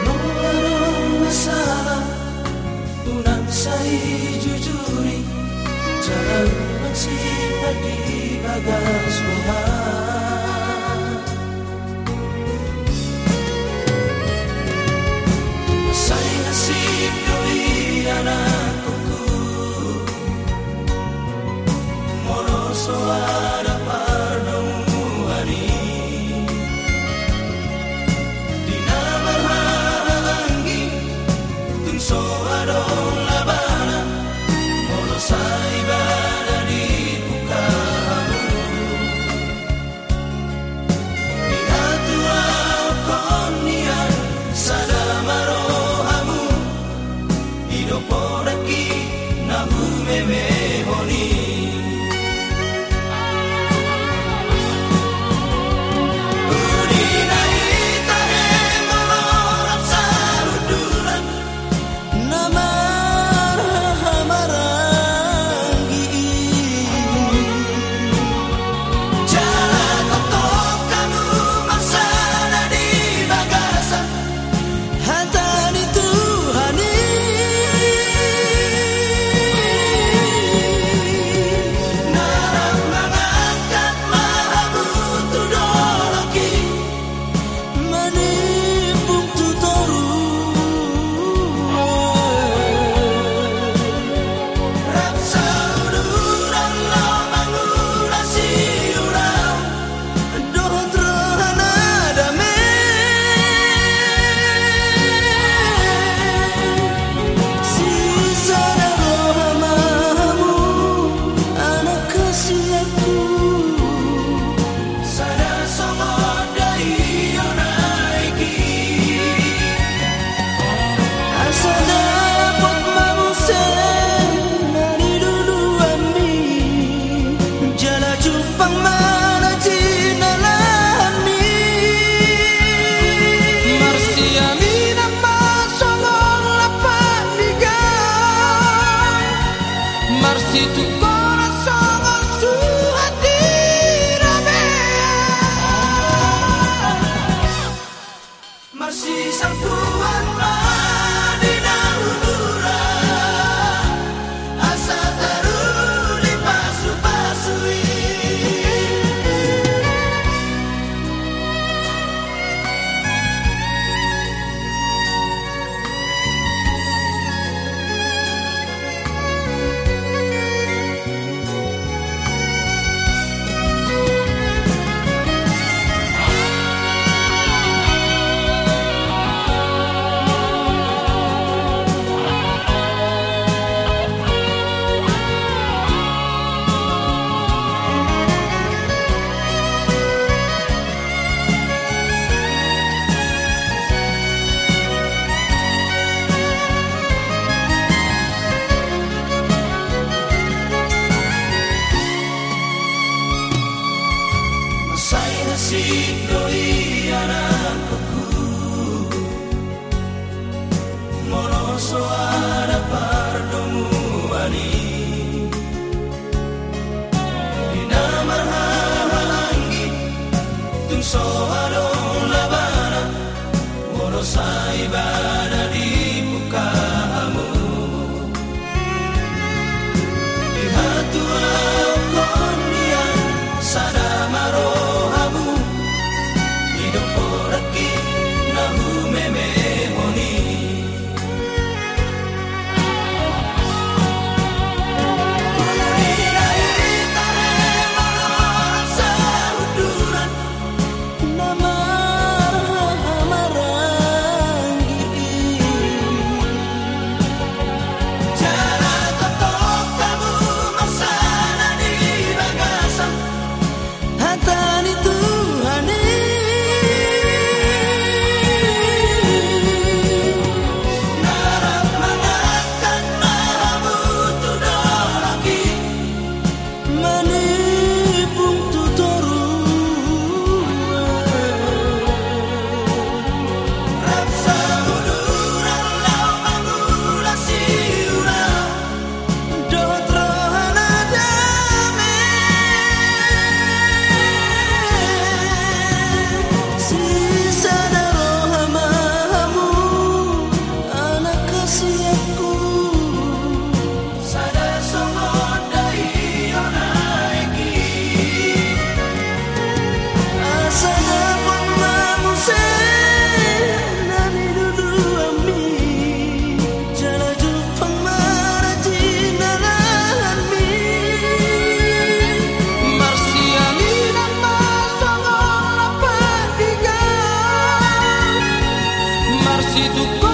Tolong masalah Pulang saya jujuri Jalan masih di bagas bohong 想不问吗？Say nasib doi anakku Monosoa. se tu